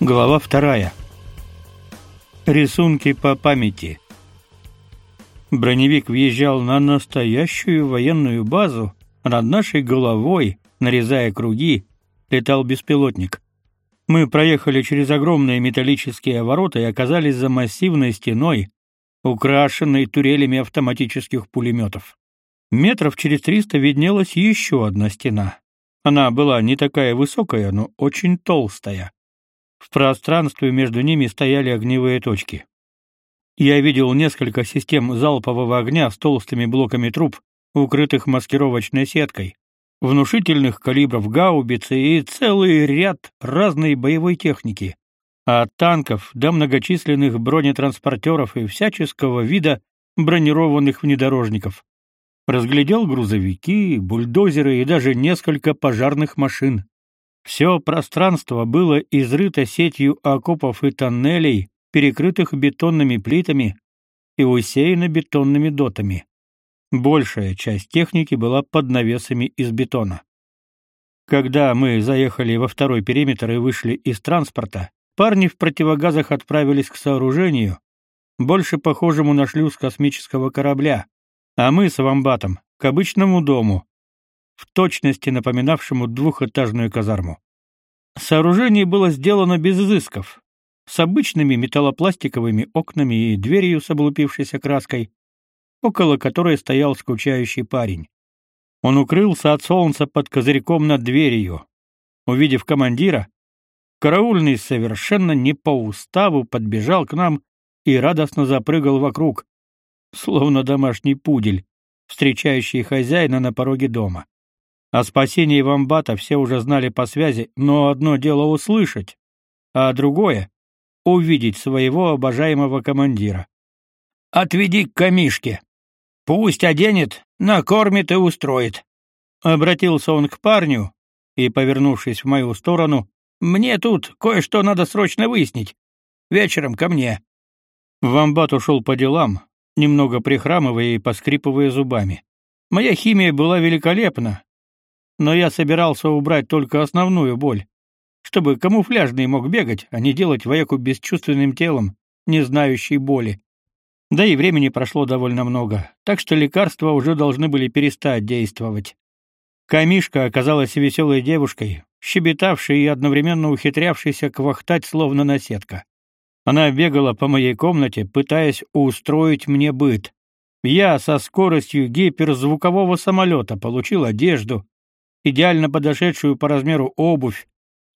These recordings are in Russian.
Глава вторая. Рисунки по памяти. Броневик въезжал на настоящую военную базу, над нашей головой, нарезая круги, летал беспилотник. Мы проехали через огромные металлические ворота и оказались за массивной стеной, украшенной турелями автоматических пулеметов. Метров через триста виднелась еще одна стена. Она была не такая высокая, но очень толстая. В пространстве между ними стояли огневые точки. Я видел несколько систем залпового огня с толстыми блоками труб, укрытых маскировочной сеткой, внушительных калибров гаубицы и целый ряд разной боевой техники, от танков до многочисленных бронетранспортеров и всяческого вида бронированных внедорожников. Разглядел грузовики, бульдозеры и даже несколько пожарных машин. Все пространство было изрыто сетью окопов и тоннелей, перекрытых бетонными плитами и усеяно бетонными дотами. Большая часть техники была под навесами из бетона. Когда мы заехали во второй периметр и вышли из транспорта, парни в противогазах отправились к сооружению, больше похожему на шлюз космического корабля, а мы с Вамбатом к обычному дому, в точности напоминавшему двухэтажную казарму. Сооружение было сделано без изысков, с обычными металлопластиковыми окнами и дверью с облупившейся краской, около которой стоял скучающий парень. Он укрылся от солнца под козырьком над дверью. Увидев командира, караульный совершенно не по уставу подбежал к нам и радостно запрыгал вокруг, словно домашний пудель, встречающий хозяина на пороге дома. О спасении вамбата все уже знали по связи, но одно дело услышать, а другое — увидеть своего обожаемого командира. «Отведи к камишке. Пусть оденет, накормит и устроит». Обратился он к парню и, повернувшись в мою сторону, «Мне тут кое-что надо срочно выяснить. Вечером ко мне». Вамбат ушел по делам, немного прихрамывая и поскрипывая зубами. Моя химия была великолепна, но я собирался убрать только основную боль, чтобы камуфляжный мог бегать, а не делать вояку бесчувственным телом, не знающий боли. Да и времени прошло довольно много, так что лекарства уже должны были перестать действовать. Камишка оказалась веселой девушкой, щебетавшей и одновременно ухитрявшейся квахтать словно наседка. Она бегала по моей комнате, пытаясь устроить мне быт. Я со скоростью гиперзвукового самолета получил одежду, идеально подошедшую по размеру обувь,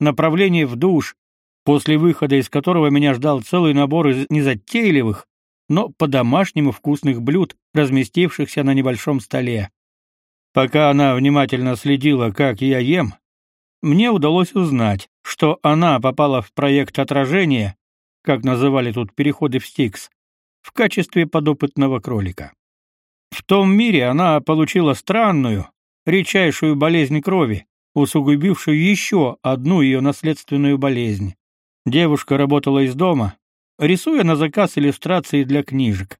направление в душ, после выхода из которого меня ждал целый набор из незатейливых, но по-домашнему вкусных блюд, разместившихся на небольшом столе. Пока она внимательно следила, как я ем, мне удалось узнать, что она попала в проект отражения, как называли тут переходы в Стикс, в качестве подопытного кролика. В том мире она получила странную, редчайшую болезнь крови, усугубившую еще одну ее наследственную болезнь. Девушка работала из дома, рисуя на заказ иллюстрации для книжек.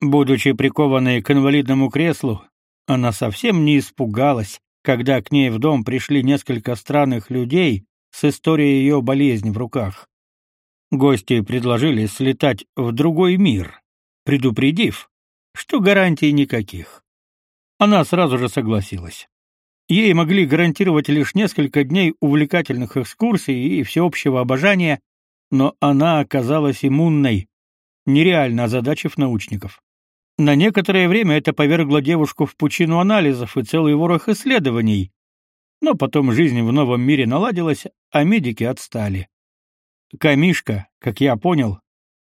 Будучи прикованной к инвалидному креслу, она совсем не испугалась, когда к ней в дом пришли несколько странных людей с историей ее болезни в руках. Гости предложили слетать в другой мир, предупредив, что гарантий никаких. Она сразу же согласилась. Ей могли гарантировать лишь несколько дней увлекательных экскурсий и всеобщего обожания, но она оказалась иммунной, нереально озадачив научников. На некоторое время это повергло девушку в пучину анализов и целый ворох исследований, но потом жизнь в новом мире наладилась, а медики отстали. Камишка, как я понял,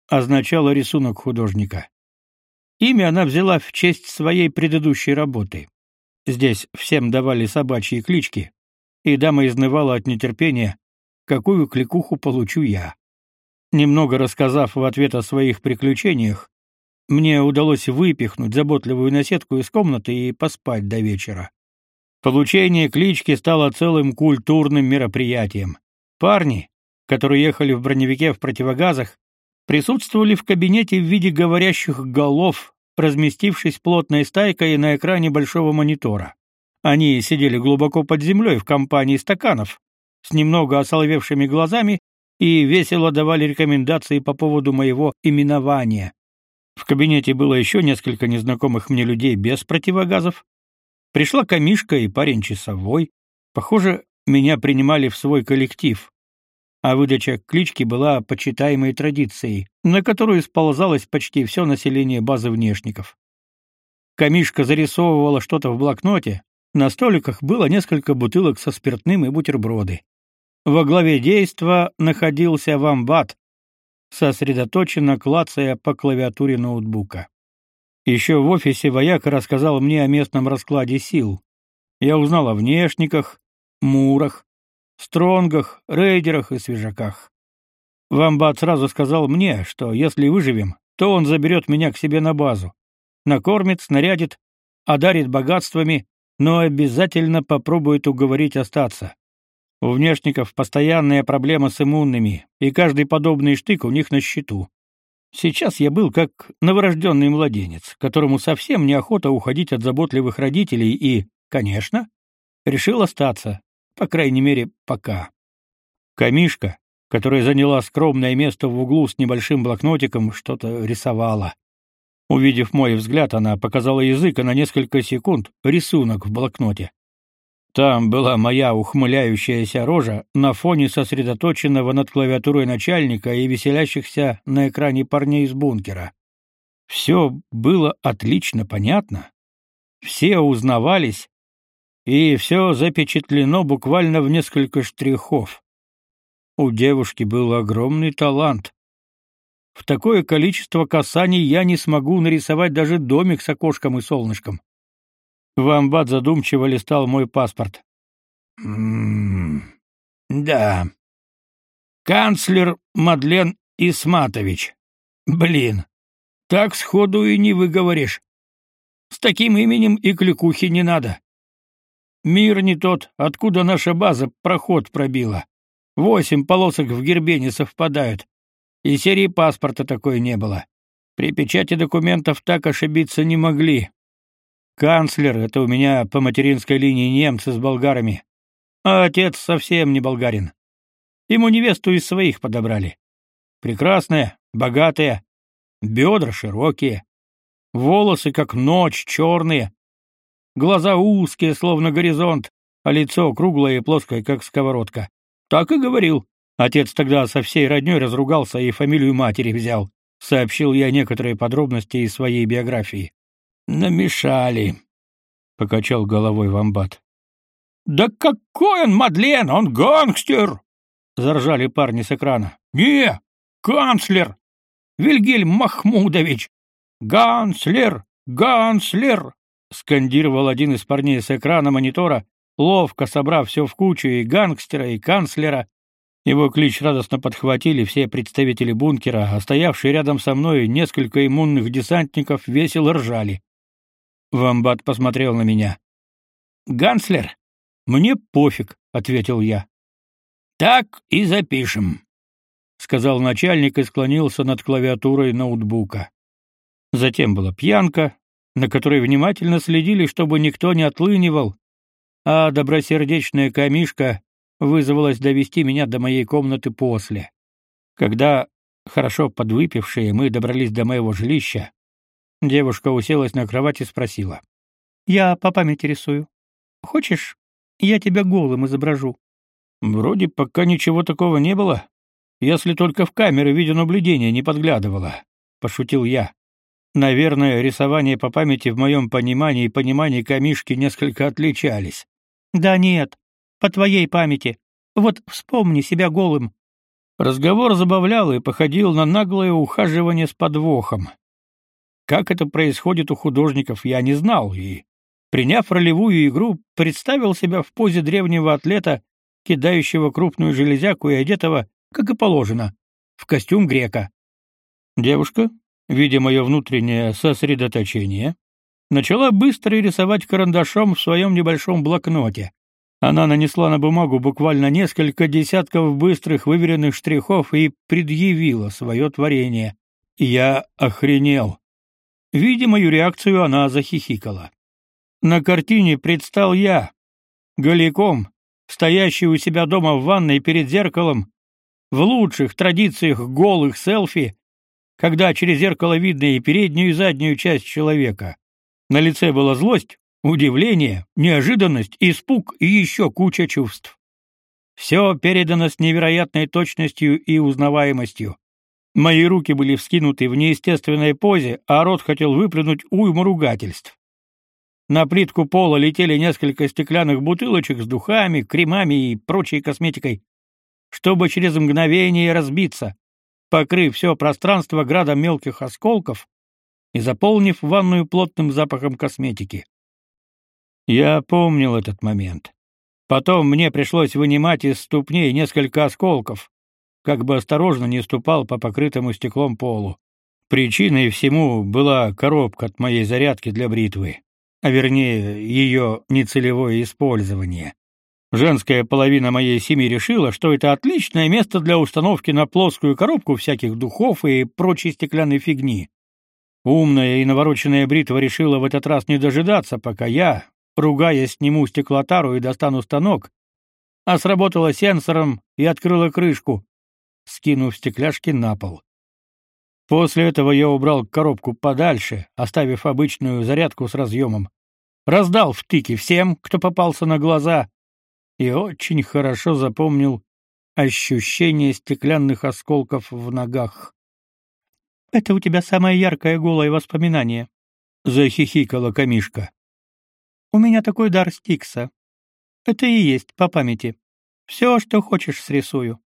означало рисунок художника. Имя она взяла в честь своей предыдущей работы. Здесь всем давали собачьи клички, и дама изнывала от нетерпения, какую кликуху получу я. Немного рассказав в ответ о своих приключениях, мне удалось выпихнуть заботливую наседку из комнаты и поспать до вечера. Получение клички стало целым культурным мероприятием. Парни, которые ехали в броневике в противогазах, присутствовали в кабинете в виде говорящих голов, разместившись плотной стайкой на экране большого монитора. Они сидели глубоко под землей в компании стаканов, с немного осоловевшими глазами и весело давали рекомендации по поводу моего именования. В кабинете было еще несколько незнакомых мне людей без противогазов. Пришла комишка и парень часовой. Похоже, меня принимали в свой коллектив. А выдача клички была почитаемой традицией, на которую сползалось почти все население базы внешников. Комишка зарисовывала что-то в блокноте. На столиках было несколько бутылок со спиртным и бутерброды. Во главе действа находился вамбат, сосредоточенно клацая по клавиатуре ноутбука. Еще в офисе вояк рассказал мне о местном раскладе сил. Я узнал о внешниках, мурах, стронгах, рейдерах и свежаках. Вамбат сразу сказал мне, что если выживем, то он заберет меня к себе на базу. Накормит, снарядит, одарит богатствами, но обязательно попробует уговорить остаться. У внешников постоянная проблема с иммунными, и каждый подобный штык у них на счету. Сейчас я был как новорожденный младенец, которому совсем неохота уходить от заботливых родителей и, конечно, решил остаться, по крайней мере, пока. Камишка, которая заняла скромное место в углу с небольшим блокнотиком, что-то рисовала. Увидев мой взгляд, она показала язык и на несколько секунд рисунок в блокноте. Там была моя ухмыляющаяся рожа на фоне сосредоточенного над клавиатурой начальника и веселящихся на экране парней из бункера. Все было отлично понятно. Все узнавались, и все запечатлено буквально в несколько штрихов. У девушки был огромный талант. В такое количество касаний я не смогу нарисовать даже домик с окошком и солнышком. Вамбат задумчиво листал мой паспорт. «М -м да. Канцлер Мадлен Исматович. Блин, так сходу и не выговоришь. С таким именем и кликухи не надо. Мир не тот, откуда наша база проход пробила. Восемь полосок в гербе не совпадают. И серии паспорта такой не было. При печати документов так ошибиться не могли. Канцлер — это у меня по материнской линии немцы с болгарами. А отец совсем не болгарин. Ему невесту из своих подобрали. Прекрасная, богатая, бедра широкие, волосы как ночь черные, глаза узкие, словно горизонт, а лицо круглое и плоское, как сковородка. Так и говорил. Отец тогда со всей роднёй разругался и фамилию матери взял. Сообщил я некоторые подробности из своей биографии. Намешали, покачал головой Вамбат. Да какой он Мадлен, он гангстер, заржали парни с экрана. Не, канцлер Вильгельм Махмудович. Ганслер, ганслер, скандировал один из парней с экрана монитора, ловко собрав все в кучу и гангстера, и канцлера. Его клич радостно подхватили все представители бункера, а стоявшие рядом со мной несколько иммунных десантников весело ржали. Вамбат посмотрел на меня. «Ганслер, мне пофиг», — ответил я. «Так и запишем», — сказал начальник и склонился над клавиатурой ноутбука. Затем была пьянка, на которой внимательно следили, чтобы никто не отлынивал, а добросердечная камишка вызвалась довести меня до моей комнаты после. Когда, хорошо подвыпившие, мы добрались до моего жилища, Девушка уселась на кровать и спросила: "Я по памяти рисую. Хочешь, я тебя голым изображу?" Вроде пока ничего такого не было, если только в камеры видеонаблюдения не подглядывала, пошутил я. Наверное, рисование по памяти в моем понимании и понимании камишки несколько отличались. Да нет, по твоей памяти. Вот вспомни себя голым. Разговор забавлял и походил на наглое ухаживание с подвохом. Как это происходит у художников, я не знал и, приняв ролевую игру, представил себя в позе древнего атлета, кидающего крупную железяку и одетого, как и положено, в костюм грека. Девушка, видя мое внутреннее сосредоточение, начала быстро рисовать карандашом в своем небольшом блокноте. Она нанесла на бумагу буквально несколько десятков быстрых выверенных штрихов и предъявила свое творение. Я охренел. Видя мою реакцию, она захихикала. На картине предстал я, голиком, стоящий у себя дома в ванной перед зеркалом, в лучших традициях голых селфи, когда через зеркало видно и переднюю, и заднюю часть человека. На лице была злость, удивление, неожиданность, испуг и еще куча чувств. Все передано с невероятной точностью и узнаваемостью. Мои руки были вскинуты в неестественной позе, а рот хотел выплюнуть уйму ругательств. На плитку пола летели несколько стеклянных бутылочек с духами, кремами и прочей косметикой, чтобы через мгновение разбиться, покрыв все пространство градом мелких осколков и заполнив ванную плотным запахом косметики. Я помнил этот момент. Потом мне пришлось вынимать из ступней несколько осколков, как бы осторожно не ступал по покрытому стеклом полу. Причиной всему была коробка от моей зарядки для бритвы а вернее ее нецелевое использование. Женская половина моей семьи решила, что это отличное место для установки на плоскую коробку всяких духов и прочей стеклянной фигни. Умная и навороченная бритва решила в этот раз не дожидаться, пока я, ругаясь, сниму стеклотару и достану станок, а сработала сенсором и открыла крышку, скинув стекляшки на пол. После этого я убрал коробку подальше, оставив обычную зарядку с разъемом. Раздал втыки всем, кто попался на глаза, и очень хорошо запомнил ощущение стеклянных осколков в ногах. Это у тебя самое яркое голое воспоминание, захихикала Камишка. У меня такой дар Стикса. Это и есть по памяти. Все, что хочешь, срисую.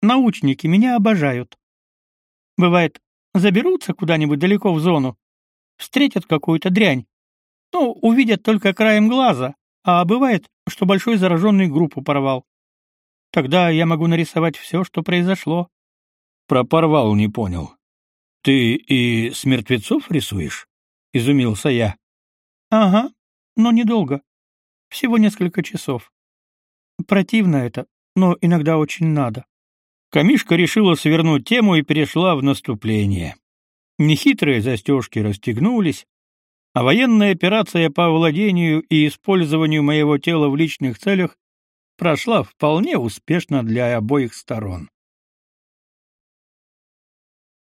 Научники меня обожают. Бывает, заберутся куда-нибудь далеко в зону, встретят какую-то дрянь. Ну, увидят только краем глаза, а бывает, что большой зараженный группу порвал. Тогда я могу нарисовать все, что произошло. Про порвал не понял. Ты и с мертвецов рисуешь? изумился я. Ага, но недолго. Всего несколько часов. Противно это, но иногда очень надо. Камишка решила свернуть тему и перешла в наступление. Нехитрые застежки расстегнулись, а военная операция по владению и использованию моего тела в личных целях прошла вполне успешно для обоих сторон.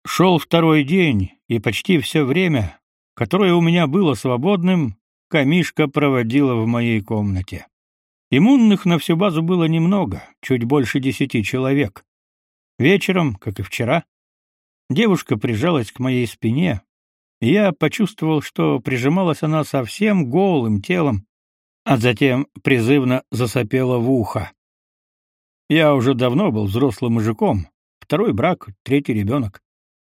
Шел второй день, и почти все время, которое у меня было свободным, Камишка проводила в моей комнате. Иммунных на всю базу было немного, чуть больше десяти человек. Вечером, как и вчера, девушка прижалась к моей спине, я почувствовал, что прижималась она совсем голым телом, а затем призывно засопела в ухо. Я уже давно был взрослым мужиком, второй брак, третий ребенок.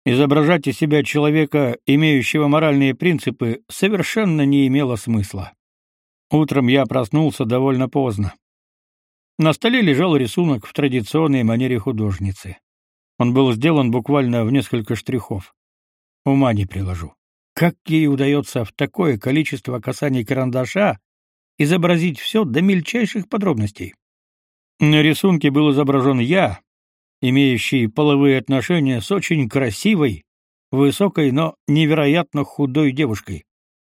Изображать из себя человека, имеющего моральные принципы, совершенно не имело смысла. Утром я проснулся довольно поздно. На столе лежал рисунок в традиционной манере художницы. Он был сделан буквально в несколько штрихов. Ума не приложу. Как ей удается в такое количество касаний карандаша изобразить все до мельчайших подробностей? На рисунке был изображен я, имеющий половые отношения с очень красивой, высокой, но невероятно худой девушкой.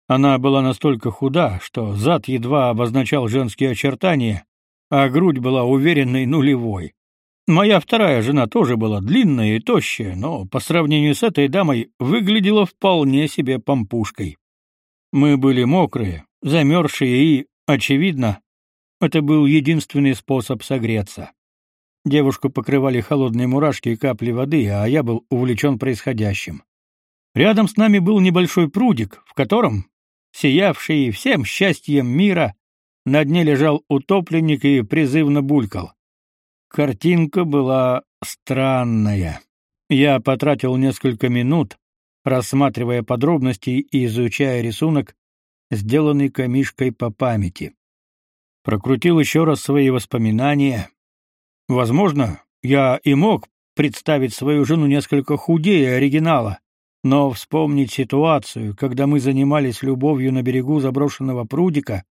Она была настолько худа, что зад едва обозначал женские очертания, а грудь была уверенной нулевой. Моя вторая жена тоже была длинная и тощая, но по сравнению с этой дамой выглядела вполне себе помпушкой. Мы были мокрые, замерзшие и, очевидно, это был единственный способ согреться. Девушку покрывали холодные мурашки и капли воды, а я был увлечен происходящим. Рядом с нами был небольшой прудик, в котором, сиявший всем счастьем мира, на дне лежал утопленник и призывно булькал. Картинка была странная. Я потратил несколько минут, рассматривая подробности и изучая рисунок, сделанный камишкой по памяти. Прокрутил еще раз свои воспоминания. Возможно, я и мог представить свою жену несколько худее оригинала, но вспомнить ситуацию, когда мы занимались любовью на берегу заброшенного прудика,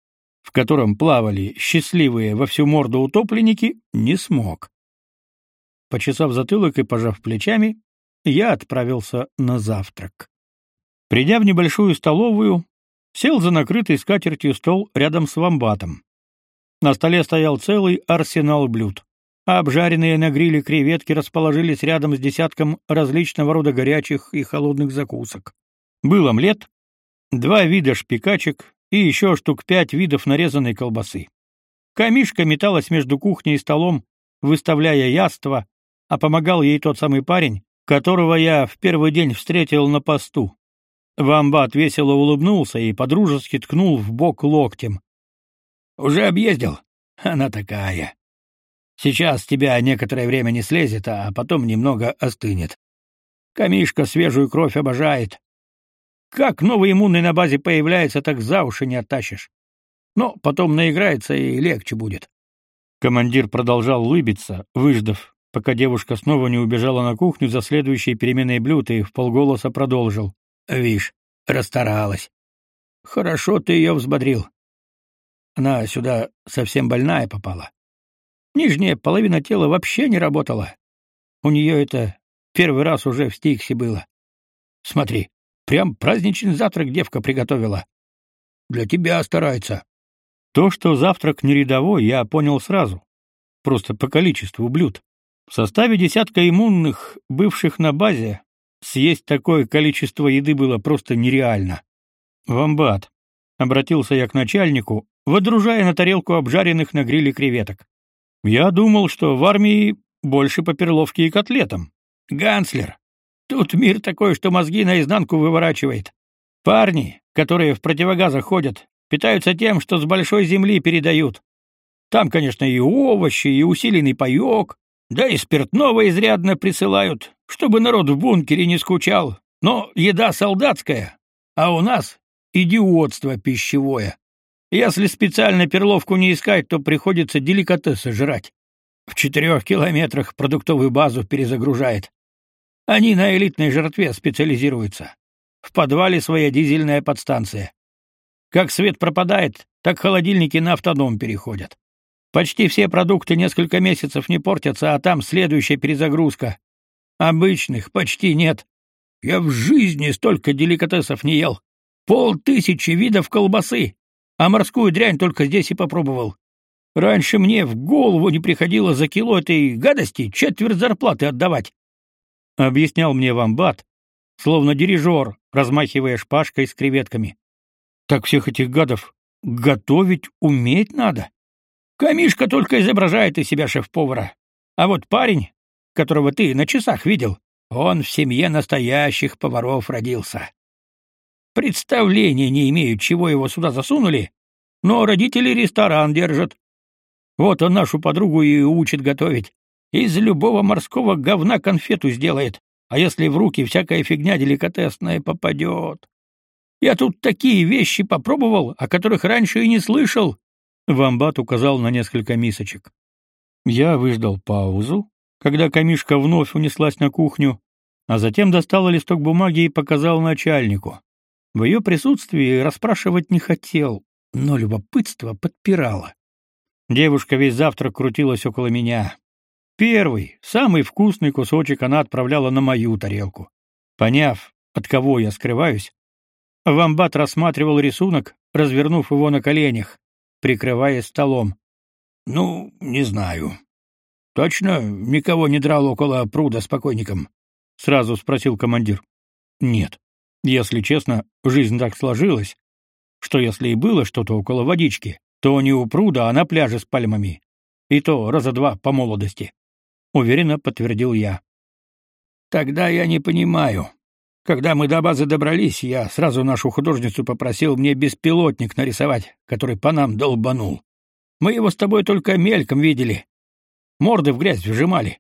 в котором плавали счастливые во всю морду утопленники, не смог. Почесав затылок и пожав плечами, я отправился на завтрак. Придя в небольшую столовую, сел за накрытый скатертью стол рядом с вамбатом. На столе стоял целый арсенал блюд. обжаренные на гриле креветки расположились рядом с десятком различного рода горячих и холодных закусок. Был омлет, два вида шпикачек и еще штук пять видов нарезанной колбасы. Камишка металась между кухней и столом, выставляя яства, а помогал ей тот самый парень, которого я в первый день встретил на посту. Вамбат весело улыбнулся и подружески ткнул в бок локтем. Уже объездил. Она такая. Сейчас тебя некоторое время не слезет, а потом немного остынет. Камишка свежую кровь обожает. Как новый иммунный на базе появляется, так за уши не оттащишь. Но потом наиграется и легче будет. Командир продолжал улыбиться, выждав, пока девушка снова не убежала на кухню за следующей переменой блюд и вполголоса продолжил. «Вишь, расстаралась. Хорошо ты ее взбодрил. Она сюда совсем больная попала. Нижняя половина тела вообще не работала. У нее это первый раз уже в Стиксе было. Смотри, прям праздничный завтрак девка приготовила. Для тебя старается. То, что завтрак не рядовой, я понял сразу. Просто по количеству блюд. В составе десятка иммунных, бывших на базе, съесть такое количество еды было просто нереально. Вамбат. Обратился я к начальнику, водружая на тарелку обжаренных на гриле креветок. Я думал, что в армии больше по перловке и котлетам. Ганслер, тут мир такой, что мозги наизнанку выворачивает. Парни, которые в противогазах ходят, питаются тем, что с большой земли передают. Там, конечно, и овощи, и усиленный паёк, да и спиртного изрядно присылают, чтобы народ в бункере не скучал. Но еда солдатская, а у нас идиотство пищевое. Если специально перловку не искать, то приходится деликатесы жрать. В четырех километрах продуктовую базу перезагружает. Они на элитной жратве специализируются. В подвале своя дизельная подстанция. Как свет пропадает, так холодильники на автодом переходят. Почти все продукты несколько месяцев не портятся, а там следующая перезагрузка. Обычных почти нет. Я в жизни столько деликатесов не ел. Полтысячи видов колбасы а морскую дрянь только здесь и попробовал. Раньше мне в голову не приходило за кило этой гадости четверть зарплаты отдавать. Объяснял мне вамбат, словно дирижер, размахивая шпажкой с креветками. Так всех этих гадов готовить уметь надо. Камишка только изображает из себя шеф-повара. А вот парень, которого ты на часах видел, он в семье настоящих поваров родился. Представления не имеют, чего его сюда засунули, но родители ресторан держат. Вот он нашу подругу и учит готовить. Из любого морского говна конфету сделает, а если в руки всякая фигня деликатесная попадет. Я тут такие вещи попробовал, о которых раньше и не слышал. Вамбат указал на несколько мисочек. Я выждал паузу, когда камишка вновь унеслась на кухню, а затем достал листок бумаги и показал начальнику. В ее присутствии расспрашивать не хотел, но любопытство подпирало. Девушка весь завтрак крутилась около меня. Первый, самый вкусный кусочек она отправляла на мою тарелку. Поняв, от кого я скрываюсь, Вамбат рассматривал рисунок, развернув его на коленях, прикрываясь столом. Ну, не знаю. Точно никого не драл около пруда с покойником? сразу спросил командир. Нет. Если честно, жизнь так сложилась, что если и было что-то около водички, то не у пруда, а на пляже с пальмами. И то раза два по молодости. Уверенно подтвердил я. Тогда я не понимаю. Когда мы до базы добрались, я сразу нашу художницу попросил мне беспилотник нарисовать, который по нам долбанул. Мы его с тобой только мельком видели. Морды в грязь вжимали.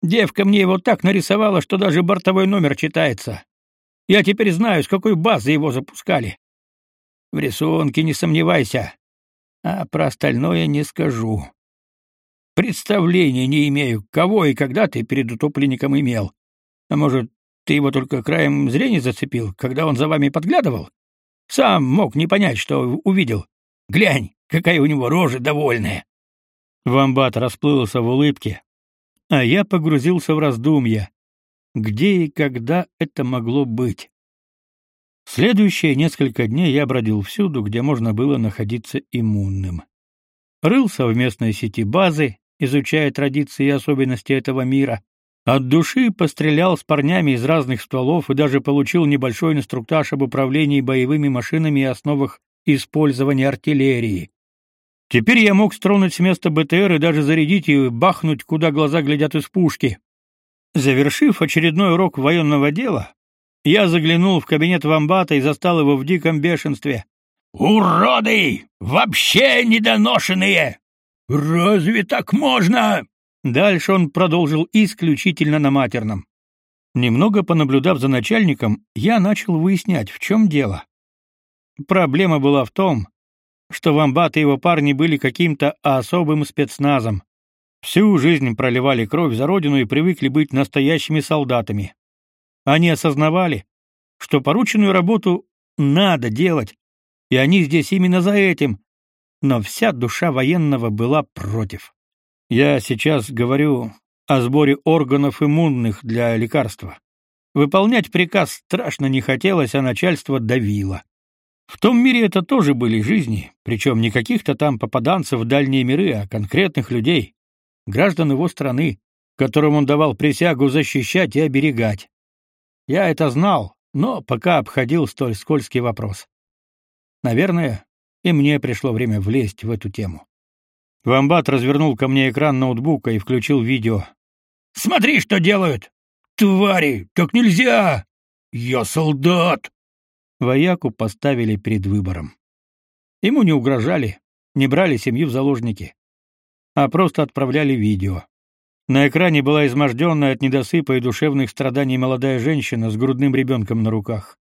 Девка мне его так нарисовала, что даже бортовой номер читается. Я теперь знаю, с какой базы его запускали. В рисунке не сомневайся, а про остальное не скажу. Представления не имею, кого и когда ты перед утопленником имел. А может, ты его только краем зрения зацепил, когда он за вами подглядывал? Сам мог не понять, что увидел. Глянь, какая у него рожа довольная. Вамбат расплылся в улыбке, а я погрузился в раздумья где и когда это могло быть. Следующие несколько дней я бродил всюду, где можно было находиться иммунным. Рыл совместной сети базы, изучая традиции и особенности этого мира. От души пострелял с парнями из разных стволов и даже получил небольшой инструктаж об управлении боевыми машинами и основах использования артиллерии. Теперь я мог стронуть с места БТР и даже зарядить и бахнуть, куда глаза глядят из пушки. Завершив очередной урок военного дела, я заглянул в кабинет вамбата и застал его в диком бешенстве. «Уроды! Вообще недоношенные! Разве так можно?» Дальше он продолжил исключительно на матерном. Немного понаблюдав за начальником, я начал выяснять, в чем дело. Проблема была в том, что Вамбат и его парни были каким-то особым спецназом. Всю жизнь проливали кровь за родину и привыкли быть настоящими солдатами. Они осознавали, что порученную работу надо делать, и они здесь именно за этим, но вся душа военного была против. Я сейчас говорю о сборе органов иммунных для лекарства. Выполнять приказ страшно не хотелось, а начальство давило. В том мире это тоже были жизни, причем не каких-то там попаданцев в дальние миры, а конкретных людей, граждан его страны, которым он давал присягу защищать и оберегать. Я это знал, но пока обходил столь скользкий вопрос. Наверное, и мне пришло время влезть в эту тему. Вамбат развернул ко мне экран ноутбука и включил видео. «Смотри, что делают! Твари, так нельзя! Я солдат!» Вояку поставили перед выбором. Ему не угрожали, не брали семью в заложники, а просто отправляли видео. На экране была изможденная от недосыпа и душевных страданий молодая женщина с грудным ребенком на руках.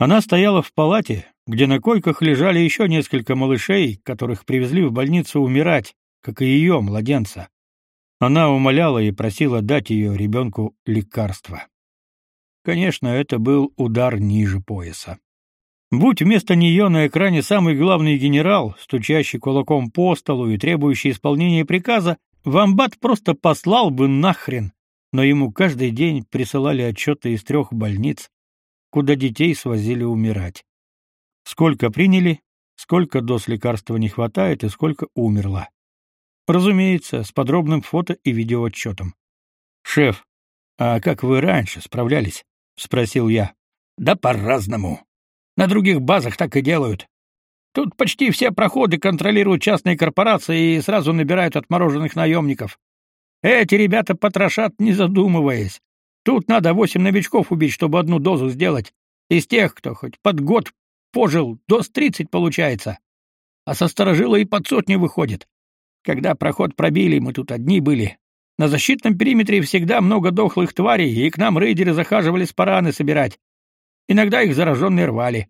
Она стояла в палате, где на койках лежали еще несколько малышей, которых привезли в больницу умирать, как и ее, младенца. Она умоляла и просила дать ее ребенку лекарство. Конечно, это был удар ниже пояса. Будь вместо нее на экране самый главный генерал, стучащий кулаком по столу и требующий исполнения приказа, Вамбат просто послал бы нахрен, но ему каждый день присылали отчеты из трех больниц, куда детей свозили умирать. Сколько приняли, сколько доз лекарства не хватает и сколько умерло. Разумеется, с подробным фото и видеоотчетом. «Шеф, а как вы раньше справлялись?» — спросил я. «Да по-разному. На других базах так и делают. Тут почти все проходы контролируют частные корпорации и сразу набирают отмороженных наемников. Эти ребята потрошат, не задумываясь. Тут надо восемь новичков убить, чтобы одну дозу сделать. Из тех, кто хоть под год пожил, доз тридцать получается. А со сторожила и под сотню выходит. Когда проход пробили, мы тут одни были. На защитном периметре всегда много дохлых тварей, и к нам рейдеры захаживали с параны собирать. Иногда их зараженные рвали.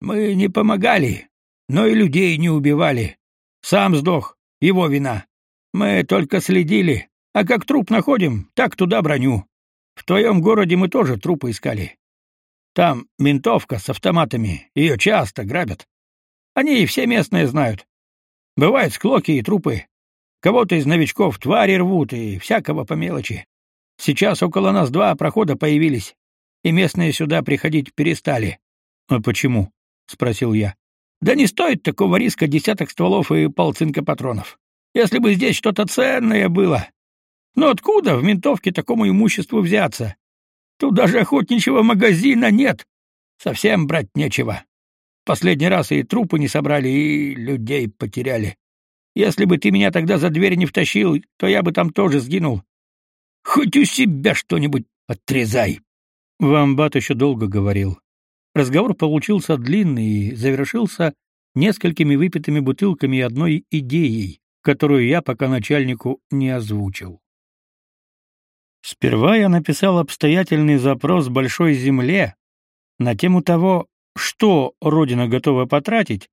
Мы не помогали, но и людей не убивали. Сам сдох, его вина. Мы только следили, а как труп находим, так туда броню. В твоем городе мы тоже трупы искали. Там ментовка с автоматами, ее часто грабят. Они и все местные знают. Бывают склоки и трупы. Кого-то из новичков твари рвут и всякого по мелочи. Сейчас около нас два прохода появились, и местные сюда приходить перестали. — А почему? — спросил я. — Да не стоит такого риска десяток стволов и полцинка патронов. Если бы здесь что-то ценное было, но откуда в ментовке такому имуществу взяться? Тут даже охотничьего магазина нет. Совсем брать нечего. Последний раз и трупы не собрали, и людей потеряли. Если бы ты меня тогда за дверь не втащил, то я бы там тоже сгинул. Хоть у себя что-нибудь отрезай. Вамбат еще долго говорил. Разговор получился длинный и завершился несколькими выпитыми бутылками и одной идеей, которую я пока начальнику не озвучил. Сперва я написал обстоятельный запрос Большой Земле на тему того, что Родина готова потратить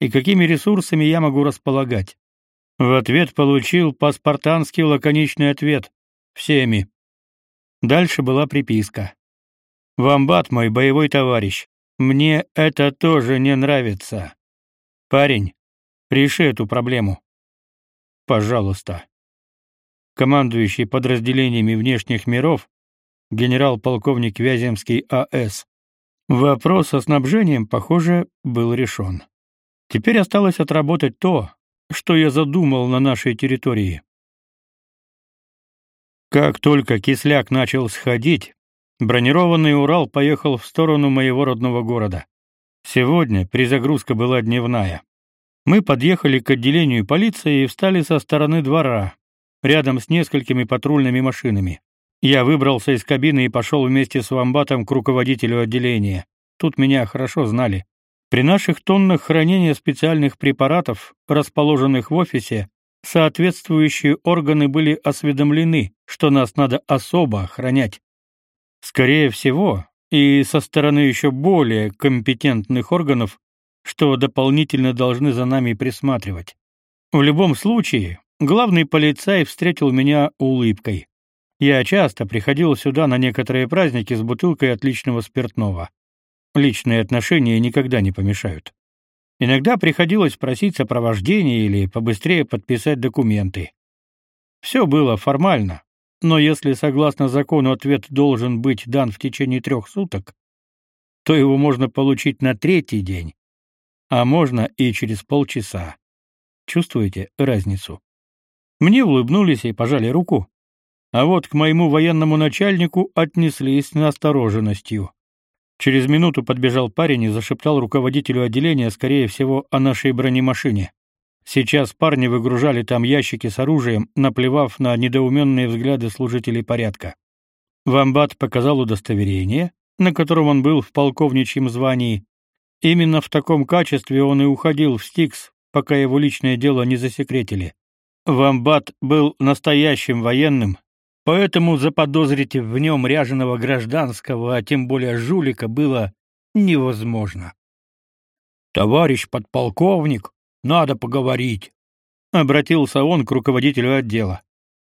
и какими ресурсами я могу располагать. В ответ получил паспартанский лаконичный ответ «всеми». Дальше была приписка. «Вамбат мой боевой товарищ, мне это тоже не нравится. Парень, реши эту проблему. Пожалуйста» командующий подразделениями внешних миров, генерал-полковник Вяземский А.С. Вопрос со снабжением, похоже, был решен. Теперь осталось отработать то, что я задумал на нашей территории. Как только кисляк начал сходить, бронированный Урал поехал в сторону моего родного города. Сегодня перезагрузка была дневная. Мы подъехали к отделению полиции и встали со стороны двора, рядом с несколькими патрульными машинами. Я выбрался из кабины и пошел вместе с вамбатом к руководителю отделения. Тут меня хорошо знали. При наших тоннах хранения специальных препаратов, расположенных в офисе, соответствующие органы были осведомлены, что нас надо особо охранять. Скорее всего, и со стороны еще более компетентных органов, что дополнительно должны за нами присматривать. В любом случае, главный полицай встретил меня улыбкой. Я часто приходил сюда на некоторые праздники с бутылкой отличного спиртного. Личные отношения никогда не помешают. Иногда приходилось просить сопровождения или побыстрее подписать документы. Все было формально, но если согласно закону ответ должен быть дан в течение трех суток, то его можно получить на третий день, а можно и через полчаса. Чувствуете разницу? Мне улыбнулись и пожали руку. А вот к моему военному начальнику отнеслись с настороженностью. Через минуту подбежал парень и зашептал руководителю отделения, скорее всего, о нашей бронемашине. Сейчас парни выгружали там ящики с оружием, наплевав на недоуменные взгляды служителей порядка. Вамбат показал удостоверение, на котором он был в полковничьем звании. Именно в таком качестве он и уходил в Стикс, пока его личное дело не засекретили. Вамбат был настоящим военным, Поэтому заподозрить в нем ряженого гражданского, а тем более жулика, было невозможно. «Товарищ подполковник, надо поговорить», — обратился он к руководителю отдела.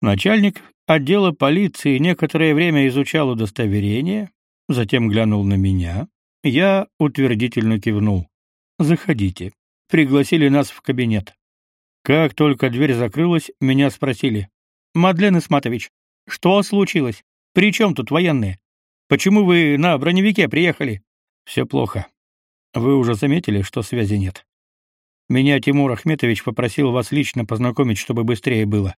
Начальник отдела полиции некоторое время изучал удостоверение, затем глянул на меня. Я утвердительно кивнул. «Заходите». Пригласили нас в кабинет. Как только дверь закрылась, меня спросили. «Мадлен Исматович, что случилось? При чем тут военные? Почему вы на броневике приехали? Все плохо. Вы уже заметили, что связи нет. Меня Тимур Ахметович попросил вас лично познакомить, чтобы быстрее было.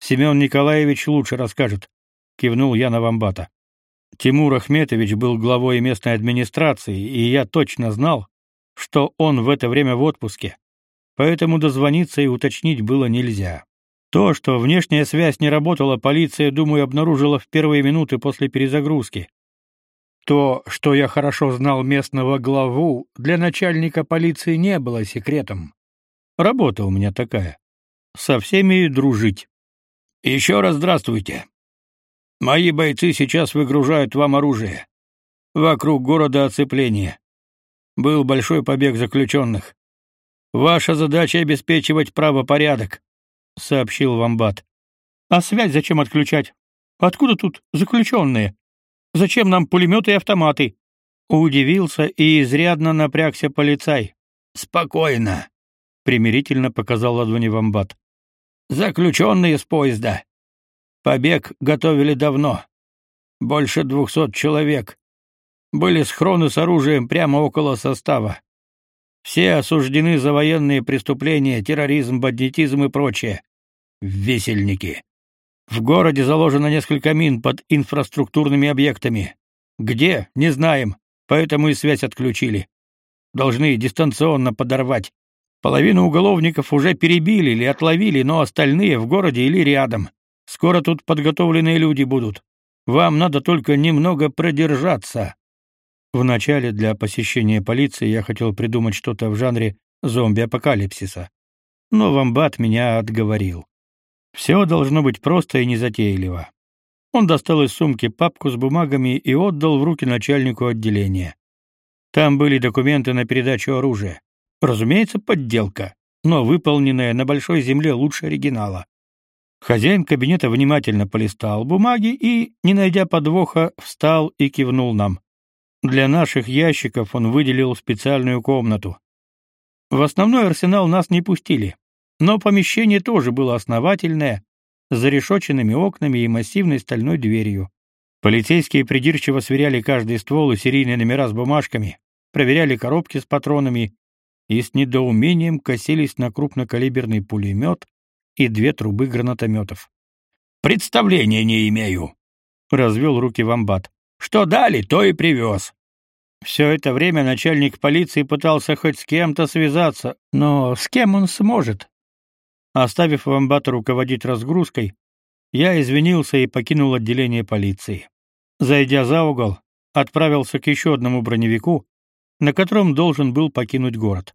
Семен Николаевич лучше расскажет, кивнул я на Вамбата. Тимур Ахметович был главой местной администрации, и я точно знал, что он в это время в отпуске. Поэтому дозвониться и уточнить было нельзя. То, что внешняя связь не работала, полиция, думаю, обнаружила в первые минуты после перезагрузки. То, что я хорошо знал местного главу, для начальника полиции не было секретом. Работа у меня такая. Со всеми дружить. Еще раз здравствуйте. Мои бойцы сейчас выгружают вам оружие. Вокруг города оцепление. Был большой побег заключенных. Ваша задача обеспечивать правопорядок сообщил Вамбат. А связь зачем отключать? Откуда тут заключенные? Зачем нам пулеметы и автоматы? Удивился и изрядно напрягся полицай. Спокойно, примирительно показал ладони Вамбат. Заключенные с поезда. Побег готовили давно. Больше двухсот человек. Были схроны с оружием прямо около состава. Все осуждены за военные преступления, терроризм, бандитизм и прочее. Весельники. В городе заложено несколько мин под инфраструктурными объектами. Где? Не знаем, поэтому и связь отключили. Должны дистанционно подорвать. Половину уголовников уже перебили или отловили, но остальные в городе или рядом. Скоро тут подготовленные люди будут. Вам надо только немного продержаться. Вначале для посещения полиции я хотел придумать что-то в жанре зомби-апокалипсиса. Но вамбат меня отговорил. Все должно быть просто и незатейливо. Он достал из сумки папку с бумагами и отдал в руки начальнику отделения. Там были документы на передачу оружия. Разумеется, подделка, но выполненная на большой земле лучше оригинала. Хозяин кабинета внимательно полистал бумаги и, не найдя подвоха, встал и кивнул нам. Для наших ящиков он выделил специальную комнату. В основной арсенал нас не пустили, но помещение тоже было основательное, с зарешоченными окнами и массивной стальной дверью. Полицейские придирчиво сверяли каждый ствол и серийные номера с бумажками, проверяли коробки с патронами и с недоумением косились на крупнокалиберный пулемет и две трубы гранатометов. Представления не имею, развел руки вамбат. Что дали, то и привез. Все это время начальник полиции пытался хоть с кем-то связаться, но с кем он сможет? Оставив вамбата руководить разгрузкой, я извинился и покинул отделение полиции. Зайдя за угол, отправился к еще одному броневику, на котором должен был покинуть город.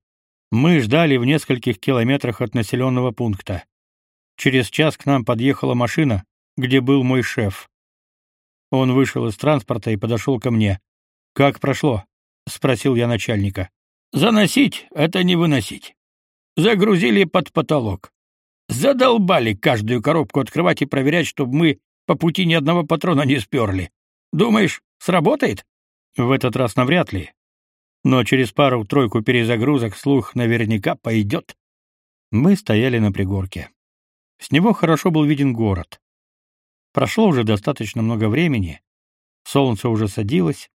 Мы ждали в нескольких километрах от населенного пункта. Через час к нам подъехала машина, где был мой шеф. Он вышел из транспорта и подошел ко мне. Как прошло? спросил я начальника. Заносить это не выносить. Загрузили под потолок. Задолбали каждую коробку открывать и проверять, чтобы мы по пути ни одного патрона не сперли. Думаешь, сработает? В этот раз навряд ли. Но через пару-тройку перезагрузок слух наверняка пойдет. Мы стояли на пригорке. С него хорошо был виден город. Прошло уже достаточно много времени. Солнце уже садилось,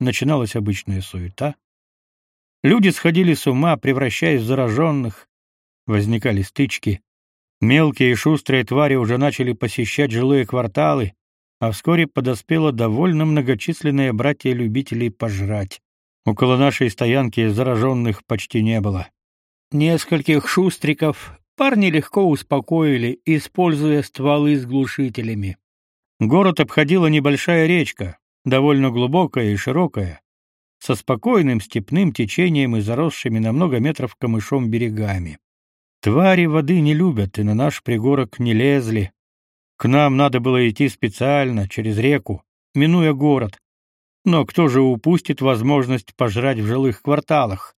начиналась обычная суета. Люди сходили с ума, превращаясь в зараженных. Возникали стычки. Мелкие и шустрые твари уже начали посещать жилые кварталы, а вскоре подоспело довольно многочисленное братья любителей пожрать. Около нашей стоянки зараженных почти не было. Нескольких шустриков парни легко успокоили, используя стволы с глушителями. Город обходила небольшая речка, довольно глубокая и широкая, со спокойным степным течением и заросшими на много метров камышом берегами. Твари воды не любят и на наш пригорок не лезли. К нам надо было идти специально, через реку, минуя город. Но кто же упустит возможность пожрать в жилых кварталах?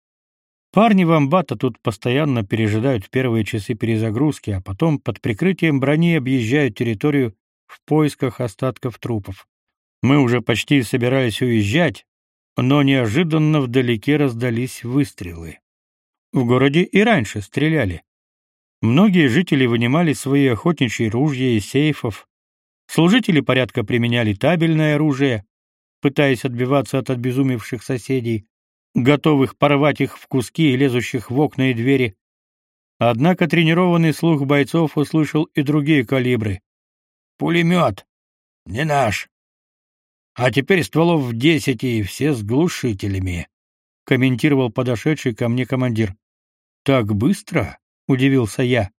Парни вамбата тут постоянно пережидают первые часы перезагрузки, а потом под прикрытием брони объезжают территорию в поисках остатков трупов. Мы уже почти собирались уезжать, но неожиданно вдалеке раздались выстрелы. В городе и раньше стреляли. Многие жители вынимали свои охотничьи ружья из сейфов. Служители порядка применяли табельное оружие, пытаясь отбиваться от обезумевших соседей, готовых порвать их в куски и лезущих в окна и двери. Однако тренированный слух бойцов услышал и другие калибры. «Пулемет! Не наш! А теперь стволов в десять и все с глушителями», — комментировал подошедший ко мне командир. «Так быстро?» — удивился я.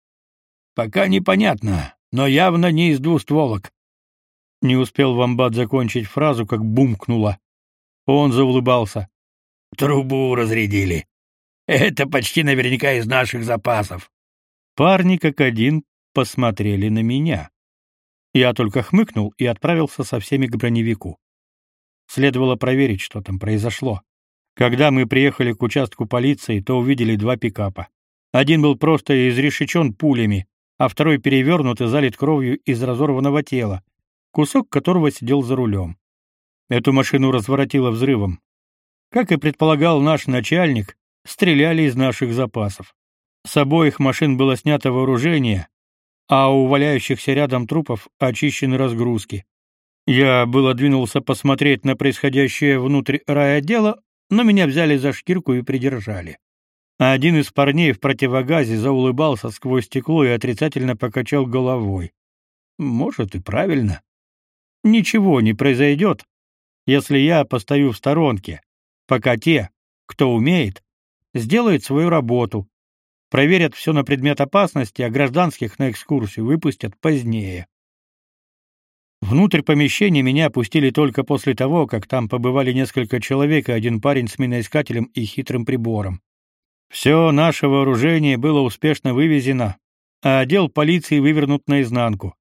«Пока непонятно, но явно не из двустволок». Не успел вамбат закончить фразу, как бумкнуло. Он заулыбался. «Трубу разрядили. Это почти наверняка из наших запасов». Парни как один посмотрели на меня. Я только хмыкнул и отправился со всеми к броневику. Следовало проверить, что там произошло. Когда мы приехали к участку полиции, то увидели два пикапа. Один был просто изрешечен пулями, а второй перевернут и залит кровью из разорванного тела, кусок которого сидел за рулем. Эту машину разворотило взрывом. Как и предполагал наш начальник, стреляли из наших запасов. С обоих машин было снято вооружение, а у валяющихся рядом трупов очищены разгрузки. Я было двинулся посмотреть на происходящее внутри райотдела, но меня взяли за шкирку и придержали. Один из парней в противогазе заулыбался сквозь стекло и отрицательно покачал головой. Может и правильно. Ничего не произойдет, если я постою в сторонке, пока те, кто умеет, сделают свою работу, проверят все на предмет опасности, а гражданских на экскурсию выпустят позднее. Внутрь помещения меня опустили только после того, как там побывали несколько человек и один парень с миноискателем и хитрым прибором. Все наше вооружение было успешно вывезено, а отдел полиции вывернут наизнанку.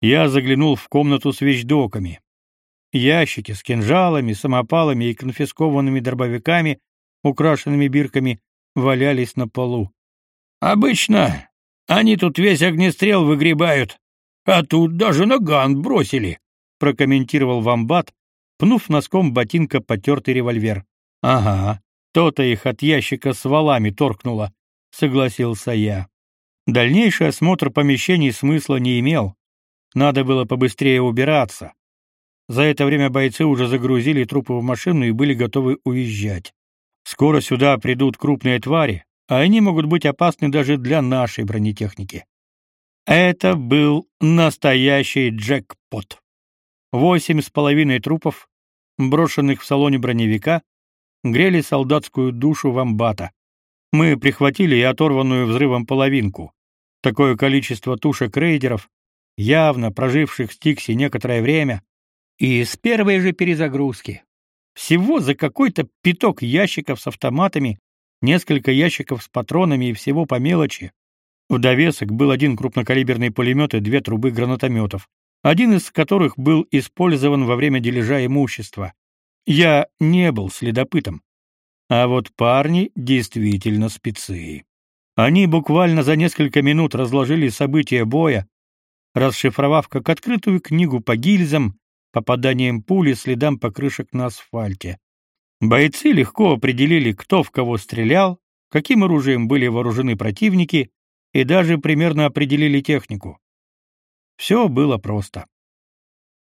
Я заглянул в комнату с вещдоками. Ящики с кинжалами, самопалами и конфискованными дробовиками, украшенными бирками, валялись на полу. Обычно они тут весь огнестрел выгребают, а тут даже наган бросили, прокомментировал Вамбат, пнув носком ботинка потертый револьвер. Ага, то-то их от ящика с валами торкнуло, согласился я. Дальнейший осмотр помещений смысла не имел. Надо было побыстрее убираться. За это время бойцы уже загрузили трупы в машину и были готовы уезжать. Скоро сюда придут крупные твари, а они могут быть опасны даже для нашей бронетехники. Это был настоящий джекпот. Восемь с половиной трупов, брошенных в салоне броневика, грели солдатскую душу вамбата. Мы прихватили и оторванную взрывом половинку. Такое количество тушек рейдеров, явно проживших в Стиксе некоторое время, и с первой же перезагрузки. Всего за какой-то пяток ящиков с автоматами, несколько ящиков с патронами и всего по мелочи. В довесок был один крупнокалиберный пулемет и две трубы гранатометов, один из которых был использован во время дележа имущества. Я не был следопытом. А вот парни действительно спецы. Они буквально за несколько минут разложили события боя, расшифровав как открытую книгу по гильзам, попаданием пули, следам покрышек на асфальте. Бойцы легко определили, кто в кого стрелял, каким оружием были вооружены противники и даже примерно определили технику. Все было просто.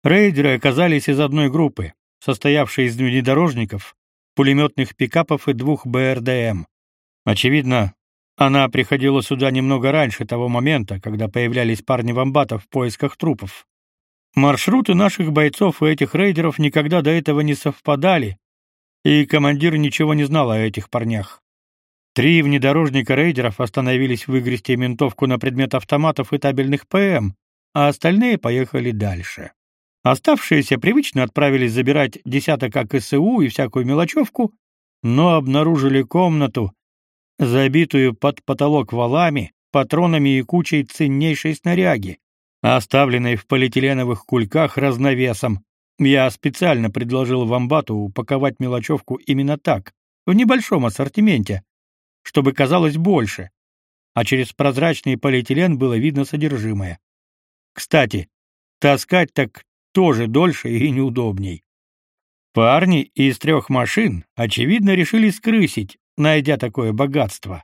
Рейдеры оказались из одной группы, состоявшей из внедорожников, пулеметных пикапов и двух БРДМ. Очевидно, она приходила сюда немного раньше того момента, когда появлялись парни вамбатов в поисках трупов. Маршруты наших бойцов и этих рейдеров никогда до этого не совпадали, и командир ничего не знал о этих парнях. Три внедорожника рейдеров остановились выгрести ментовку на предмет автоматов и табельных ПМ, а остальные поехали дальше. Оставшиеся привычно отправились забирать десяток АКСУ и всякую мелочевку, но обнаружили комнату, забитую под потолок валами, патронами и кучей ценнейшей снаряги, оставленной в полиэтиленовых кульках разновесом. Я специально предложил вамбату упаковать мелочевку именно так, в небольшом ассортименте, чтобы казалось больше, а через прозрачный полиэтилен было видно содержимое. Кстати, таскать так тоже дольше и неудобней. Парни из трех машин, очевидно, решили скрысить, найдя такое богатство.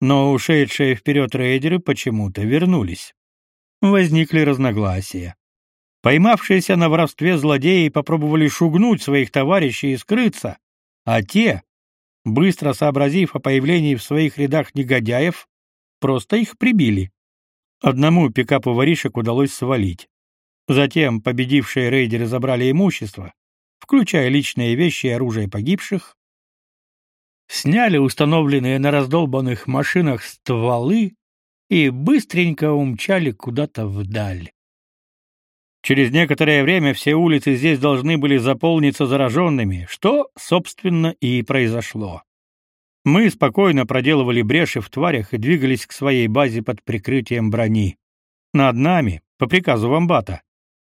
Но ушедшие вперед рейдеры почему-то вернулись. Возникли разногласия. Поймавшиеся на воровстве злодеи попробовали шугнуть своих товарищей и скрыться, а те, быстро сообразив о появлении в своих рядах негодяев, просто их прибили. Одному пикапу воришек удалось свалить. Затем победившие рейдеры забрали имущество, включая личные вещи и оружие погибших, сняли установленные на раздолбанных машинах стволы и быстренько умчали куда-то вдаль. Через некоторое время все улицы здесь должны были заполниться зараженными, что, собственно, и произошло. Мы спокойно проделывали бреши в тварях и двигались к своей базе под прикрытием брони. Над нами, по приказу Вамбата,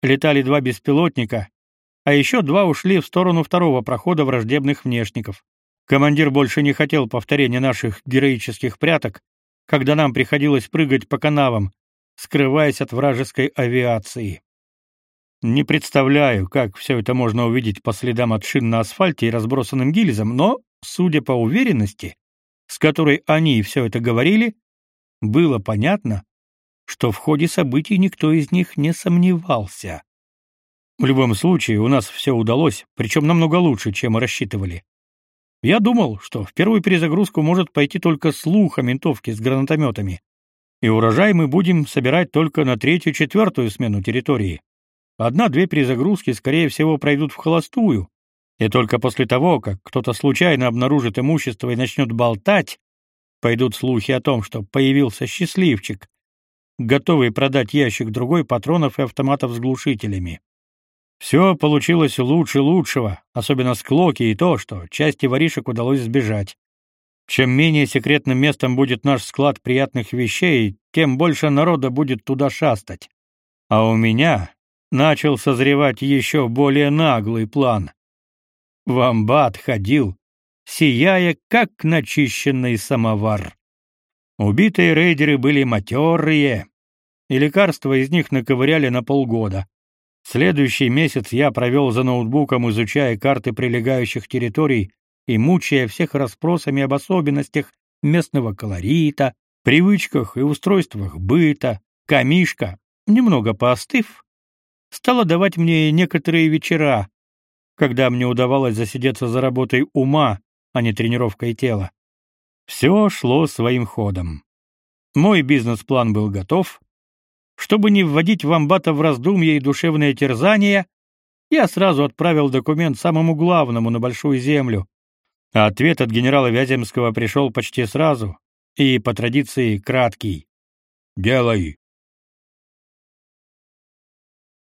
летали два беспилотника, а еще два ушли в сторону второго прохода враждебных внешников. Командир больше не хотел повторения наших героических пряток, когда нам приходилось прыгать по канавам, скрываясь от вражеской авиации. Не представляю, как все это можно увидеть по следам от шин на асфальте и разбросанным гильзам, но, судя по уверенности, с которой они все это говорили, было понятно, что в ходе событий никто из них не сомневался. В любом случае, у нас все удалось, причем намного лучше, чем рассчитывали. Я думал, что в первую перезагрузку может пойти только слух о ментовке с гранатометами, и урожай мы будем собирать только на третью-четвертую смену территории. Одна-две перезагрузки, скорее всего, пройдут в холостую, и только после того, как кто-то случайно обнаружит имущество и начнет болтать, пойдут слухи о том, что появился счастливчик, готовый продать ящик другой патронов и автоматов с глушителями. Все получилось лучше лучшего, особенно с Клоки и то, что части воришек удалось сбежать. Чем менее секретным местом будет наш склад приятных вещей, тем больше народа будет туда шастать. А у меня начал созревать еще более наглый план. Вамбат ходил, сияя, как начищенный самовар. Убитые рейдеры были матерые, и лекарства из них наковыряли на полгода. Следующий месяц я провел за ноутбуком, изучая карты прилегающих территорий и мучая всех расспросами об особенностях местного колорита, привычках и устройствах быта. Камишка, немного поостыв, стала давать мне некоторые вечера, когда мне удавалось засидеться за работой ума, а не тренировкой тела. Все шло своим ходом. Мой бизнес-план был готов, Чтобы не вводить вамбата в раздумья и душевное терзание, я сразу отправил документ самому главному на Большую Землю. А ответ от генерала Вяземского пришел почти сразу и, по традиции, краткий. «Делай».